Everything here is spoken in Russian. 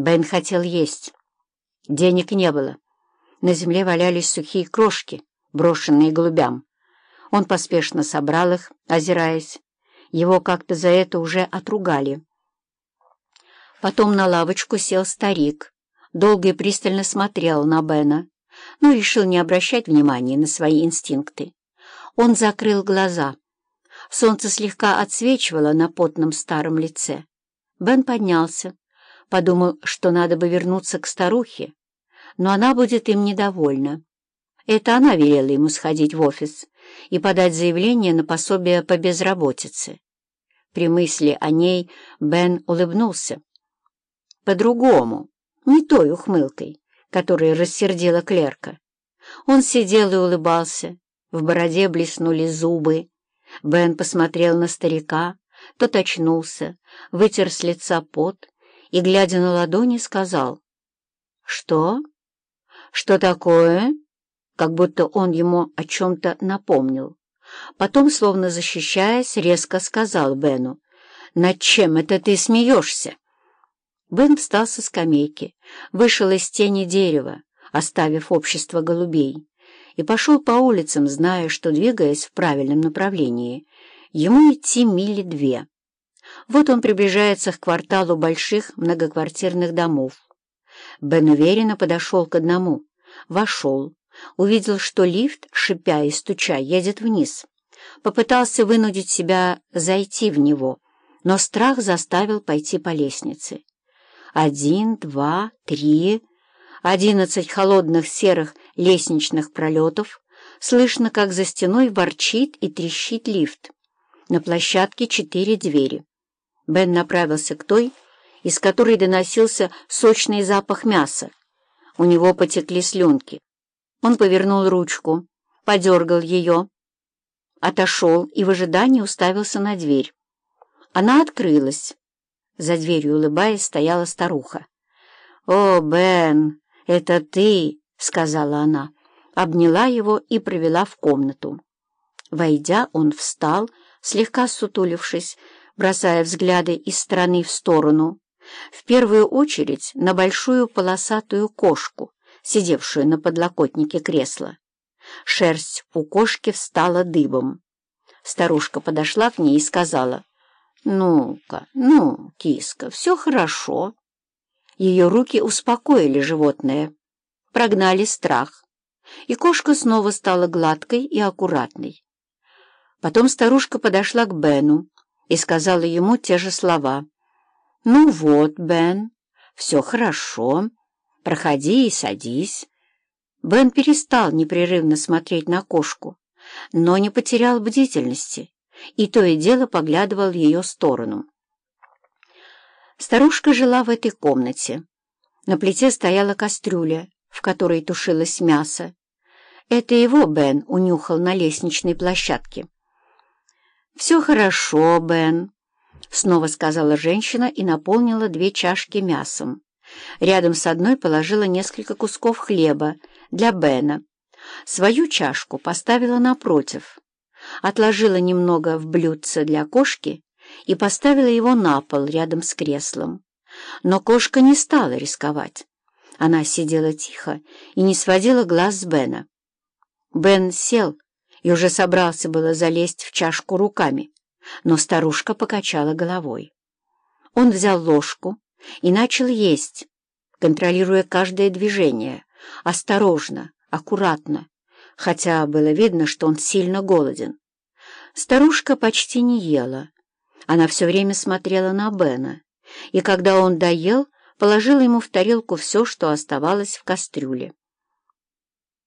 Бен хотел есть. Денег не было. На земле валялись сухие крошки, брошенные голубям. Он поспешно собрал их, озираясь. Его как-то за это уже отругали. Потом на лавочку сел старик, долго и пристально смотрел на Бена, но решил не обращать внимания на свои инстинкты. Он закрыл глаза. Солнце слегка отсвечивало на потном старом лице. Бен поднялся, подумал, что надо бы вернуться к старухе, но она будет им недовольна. Это она велела ему сходить в офис и подать заявление на пособие по безработице. При мысли о ней Бен улыбнулся. По-другому, не той ухмылкой, которая рассердила клерка. Он сидел и улыбался, в бороде блеснули зубы. Бен посмотрел на старика, тот очнулся, вытер с лица пот и, глядя на ладони, сказал. «Что? Что такое?» Как будто он ему о чем-то напомнил. Потом, словно защищаясь, резко сказал Бену. «Над чем это ты смеешься?» Бен встал со скамейки, вышел из тени дерева, оставив общество голубей, и пошел по улицам, зная, что, двигаясь в правильном направлении, ему идти мили две. Вот он приближается к кварталу больших многоквартирных домов. Бен уверенно подошел к одному, вошел, увидел, что лифт, шипя и стуча, едет вниз. Попытался вынудить себя зайти в него, но страх заставил пойти по лестнице. Один, два, три, одиннадцать холодных серых лестничных пролетов. Слышно, как за стеной ворчит и трещит лифт. На площадке четыре двери. Бен направился к той, из которой доносился сочный запах мяса. У него потекли слюнки. Он повернул ручку, подергал ее, отошел и в ожидании уставился на дверь. Она открылась. За дверью, улыбаясь, стояла старуха. «О, Бен, это ты!» — сказала она, обняла его и провела в комнату. Войдя, он встал, слегка сутулившись, бросая взгляды из стороны в сторону, в первую очередь на большую полосатую кошку, сидевшую на подлокотнике кресла. Шерсть у кошки встала дыбом. Старушка подошла к ней и сказала, «Ну-ка, ну, киска, все хорошо». Ее руки успокоили животное, прогнали страх, и кошка снова стала гладкой и аккуратной. Потом старушка подошла к Бену и сказала ему те же слова. «Ну вот, Бен, все хорошо, проходи и садись». Бен перестал непрерывно смотреть на кошку, но не потерял бдительности и то и дело поглядывал в ее сторону. Старушка жила в этой комнате. На плите стояла кастрюля, в которой тушилось мясо. Это его Бен унюхал на лестничной площадке. «Все хорошо, Бен», — снова сказала женщина и наполнила две чашки мясом. Рядом с одной положила несколько кусков хлеба для Бена. Свою чашку поставила напротив, отложила немного в блюдце для кошки и поставила его на пол рядом с креслом. Но кошка не стала рисковать. Она сидела тихо и не сводила глаз с Бена. Бен сел и уже собрался было залезть в чашку руками, но старушка покачала головой. Он взял ложку и начал есть, контролируя каждое движение, осторожно, аккуратно, хотя было видно, что он сильно голоден. Старушка почти не ела. Она все время смотрела на Бена, и когда он доел, положила ему в тарелку все, что оставалось в кастрюле.